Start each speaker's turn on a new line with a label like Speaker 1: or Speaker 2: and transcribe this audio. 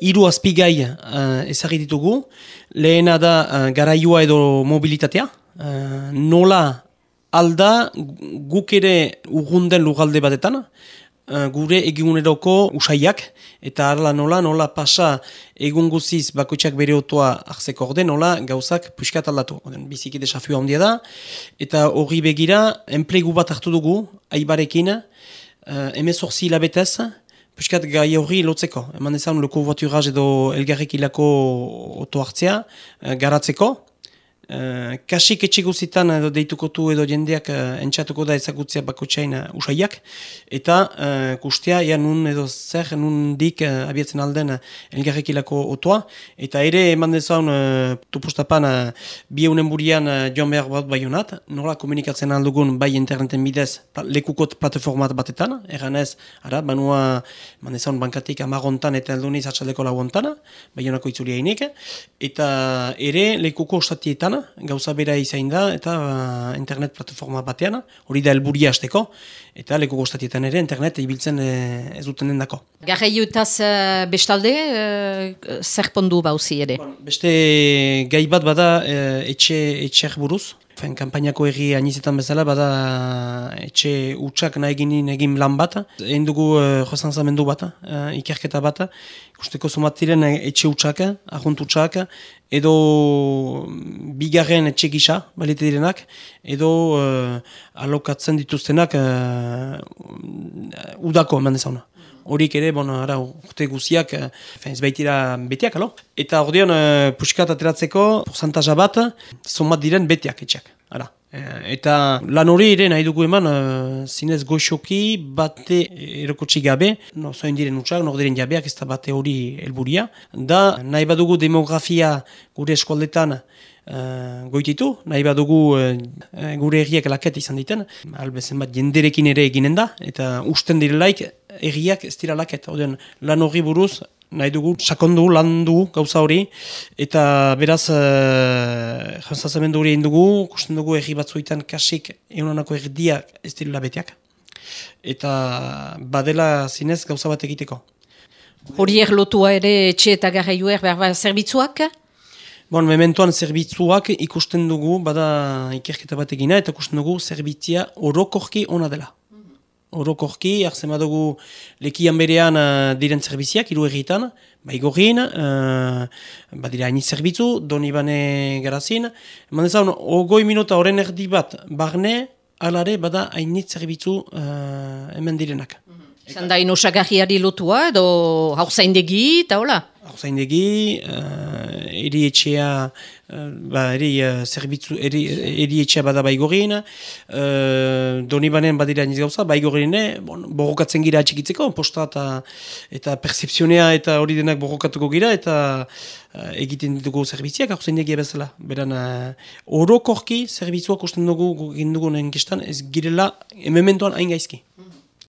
Speaker 1: hiru azpigai uh, ezagri ditugu. Lehena da uh, garaioa edo mobilitatea. Uh, nola alda guk ere urrunden lugalde batetan, gure eguneroko usaiak, eta arla nola, nola pasa egun guziz bakoitzak bere otoa ahzeko orde, nola gauzak puskat aldatu. Oden, biziki desafioa handia da, eta hori begira, enplegu bat hartu dugu, aibarekin, uh, emezorzi hilabetez, Puskat gai hori lotzeko, eman ezan loko voituraz edo elgarrik ilako oto hartzea, uh, garatzeko, Uh, kasik etxiguzitan edo deitukotu edo jendeak uh, entxatuko da ezagutzea bako txaina usaiak. Eta uh, kustea ea nun edo zer nun dik uh, abiatzen alden uh, elgarrekilako otoa. Eta ere eman dezaun uh, tupustapan uh, bi eunen burian uh, joan behar bat bai honat nola komunikatzen aldugun bai interneten bidez lekukot plataformat batetan. Eganez, ara, banua eman dezaun bankatik amagontan eta elduniz atxaldeko laguntana bai honako itzulia inik eta ere lekuko ostatietan gauza bera izain da, eta uh, internet plataforma batean, hori da helburia hasteko, eta leku goztatietan ere internet ibiltzen e, ez duten dendako.
Speaker 2: Garraiutaz uh, bestalde, uh, zer pondu bauzi ere?
Speaker 1: Bon, beste gai bat bada uh, etxe, etxe buruz, Fen, kampainako egi anizetan bezala, bada etxe utxak nahi egin egin lan bat. Egin dugu uh, jozan zamendu bat, uh, ikerketa bat. Ikusteko somat diren etxe utxak, ahunt utxak, edo bigarren etxe gisa, balite direnak, edo uh, alokatzen dituztenak uh, udako eman dezauna. Horik ere, bon, ara, urte guziak, ez baitira betiak, alo? Eta hor dion, uh, puskat ateratzeko, porsantaja bat, somat diren betiak etxeak, ara. eta lan hori ere nahi dugu eman, uh, zinez goxoki bate erokotsi gabe, no, zoin diren utxak, nor diren jabeak, ez da bate hori helburia. Da, nahi badugu demografia gure eskualdetan, Uh, goititu, nahi badugu uh, gure erriak laket izan diten, albezen bat jenderekin ere eginen da, eta usten direlaik erriak ez dira laket. Oden, lan hori buruz, nahi dugu, sakondu, landu gauza hori, eta beraz, uh, jantzazamendu hori egin dugu, kusten dugu erri batzuetan kasik egunanako erdiak ez dira beteak. Eta badela zinez gauza bat egiteko.
Speaker 2: Hori erlotua ere etxe eta garraioer behar zerbitzuak?
Speaker 1: Bon, mementoan zerbitzuak ikusten dugu, bada ikerketa bat egina, eta ikusten dugu zerbitzia orokorki ona dela. Orokorki, hartzen badugu lekian berean uh, diren zerbiziak, iru erritan, bai gorin, uh, badira hainit zerbitzu, doni bane garazin. Eman ezan, ogoi minuta horren erdi bat, barne, alare, bada hainit zerbitzu uh, hemen direnak.
Speaker 2: Zan da inosagarriari lotua edo hauzaindegi eta hola?
Speaker 1: Hauzaindegi, uh, eri etxea, uh, ba, eri, uh, zerbitzu, eri, eri etxea bada baigorin, uh, doni banen badira niz gauza, baigorin, bon, borrokatzen gira atxikitzeko, posta eta, eta percepzionea eta hori denak borrokatuko gira, eta uh, egiten ditugu zerbitziak, hauzaindegi bezala. Beran, uh, orokorki zerbitzuak usten dugu, gindugu nenkistan, ez girela, emementoan hain gaizki.